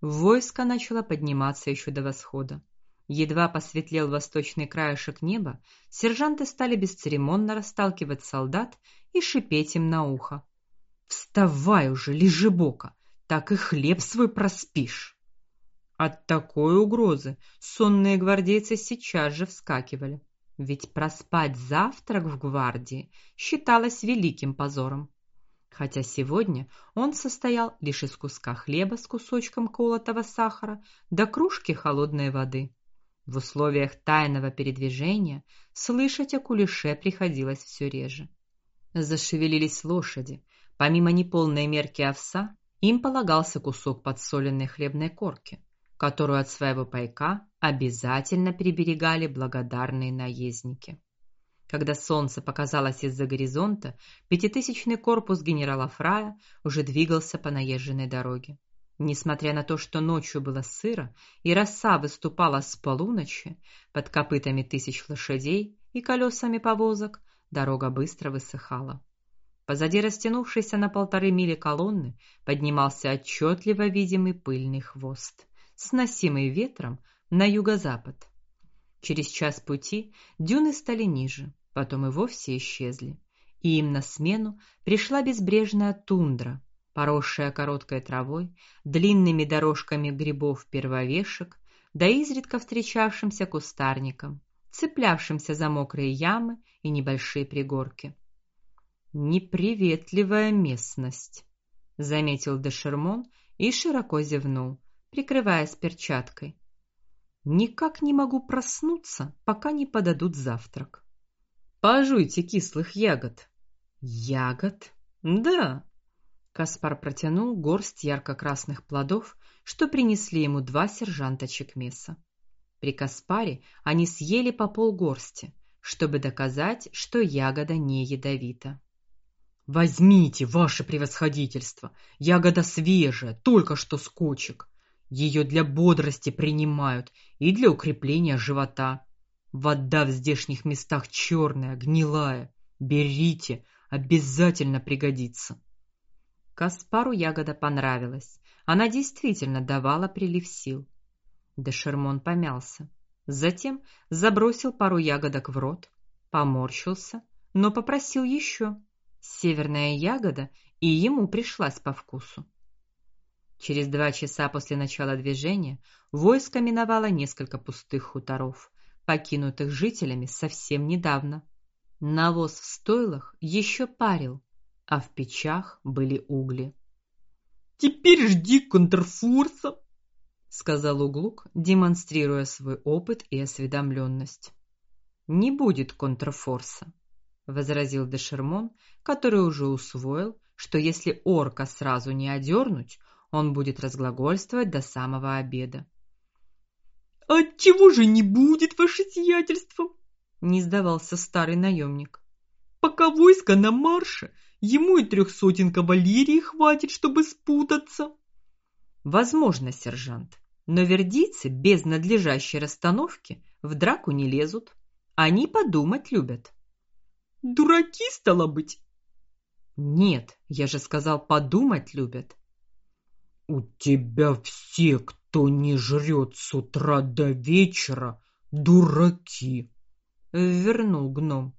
Войско начало подниматься еще до восхода. Едва посветлел восточный краешек неба, сержанты стали бесцеремонно расталкивать солдат и шипеть им на ухо: "Вставай уже, лежебока, так и хлеб свой проспишь". От такой угрозы сонные гвардейцы сейчас же вскакивали, ведь проспать завтрак в гвардии считалось великим позором. Хотя сегодня он состоял лишь из куска хлеба с кусочком колотого сахара да кружки холодной воды. В условиях тайного передвижения слышать о кулеше приходилось все реже. Зашевелились лошади. Помимо неполной мерки овса, им полагался кусок подсоленной хлебной корки, которую от своего пайка обязательно приберегали благодарные наездники. Когда солнце показалось из-за горизонта, пятитысячный корпус генерала Фрая уже двигался по наезженной дороге. Несмотря на то, что ночью было сыро и роса выступала с полуночи, под копытами тысяч лошадей и колесами повозок дорога быстро высыхала. Позади растянувшейся на полторы мили колонны поднимался отчетливо видимый пыльный хвост, сносимый ветром на юго-запад. Через час пути дюны стали ниже, потом и вовсе исчезли, и им на смену пришла безбрежная тундра, поросшая короткой травой, длинными дорожками грибов-первовешек, да изредка встречавшимся кустарником, цеплявшимся за мокрые ямы и небольшие пригорки. Неприветливая местность, заметил Дешермон и широко зевнул, прикрываясь перчаткой. Никак не могу проснуться, пока не подадут завтрак. Пожуйте кислых ягод. Ягод? Да, Каспар протянул горсть ярко-красных плодов, что принесли ему два сержанта Чекмеса. При Каспаре они съели по полгорсти, чтобы доказать, что ягода не ядовита. Возьмите, ваше превосходительство, ягода свежая, только что с кочек. Ее для бодрости принимают и для укрепления живота. Вода в здешних местах черная, гнилая. Берите, обязательно пригодится. Каспару ягода понравилась. Она действительно давала прилив сил. Де Шермон помялся, затем забросил пару ягодок в рот, поморщился, но попросил еще. Северная ягода и ему пришлась по вкусу. Через два часа после начала движения войско миновало несколько пустых хуторов, покинутых жителями совсем недавно. Навоз в стойлах еще парил, а в печах были угли. Теперь жди контрфорса, сказал Углук, демонстрируя свой опыт и осведомленность. Не будет контрфорса, возразил Дешермон, который уже усвоил, что если орка сразу не одернуть, он будет разглагольствовать до самого обеда. От чего же не будет, ваше сиятельство? не сдавался старый наемник. Пока войско на марше, Ему и трех сотен кавалерии хватит, чтобы спутаться. Возможно, сержант, но вердийцы без надлежащей расстановки в драку не лезут. Они подумать любят. Дураки стало быть. Нет, я же сказал, подумать любят. У тебя все, кто не жрет с утра до вечера, дураки, вернул гном.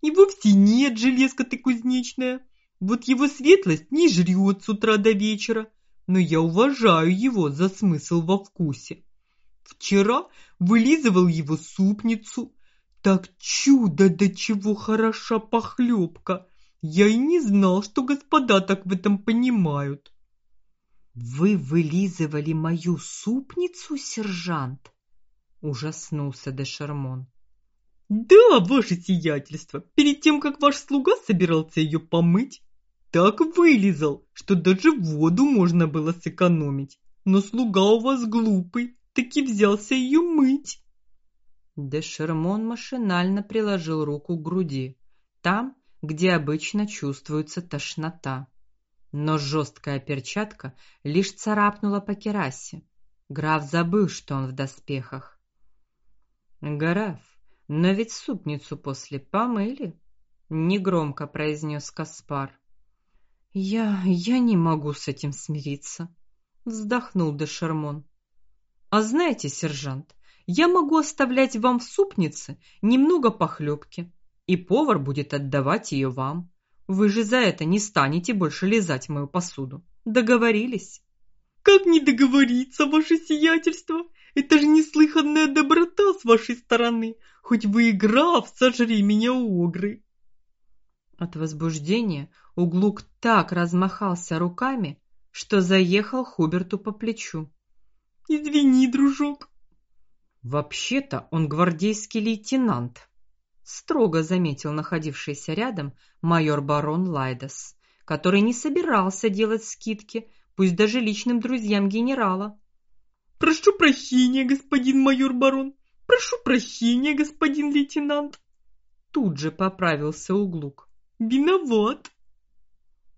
И вовсе нет, железка ты кузнечная. Вот его светлость не жрет с утра до вечера, но я уважаю его за смысл во вкусе. Вчера вылизывал его супницу. Так чудо до чего хороша похлебка. Я и не знал, что господа так в этом понимают. Вы вылизывали мою супницу, сержант? Ужаснулся де Шармон. Да, ваше сиятельство, перед тем, как ваш слуга собирался ее помыть, так вылезал, что даже воду можно было сэкономить. Но слуга у вас глупый, таки взялся ее мыть. Де Шермон машинально приложил руку к груди, там, где обычно чувствуется тошнота. Но жесткая перчатка лишь царапнула по керасе. Граф забыл, что он в доспехах. Граф, но ведь супницу после помыли, негромко произнес Каспар. Я я не могу с этим смириться, вздохнул де Шермон. А знаете, сержант, я могу оставлять вам в супнице немного похлебки, и повар будет отдавать ее вам. Вы же за это не станете больше лизать мою посуду. Договорились? Как не договориться, ваше сиятельство? Это же неслыханная доброта с вашей стороны. Хоть вы и граф, сожри меня огры. От возбуждения Углук так размахался руками, что заехал Хуберту по плечу. Извини, дружок. Вообще-то он гвардейский лейтенант, строго заметил находившийся рядом майор барон Лайдас, который не собирался делать скидки, пусть даже личным друзьям генерала. Прошу прощения, господин майор барон. Прошу прощения, господин лейтенант. Тут же поправился Углук. Виноват.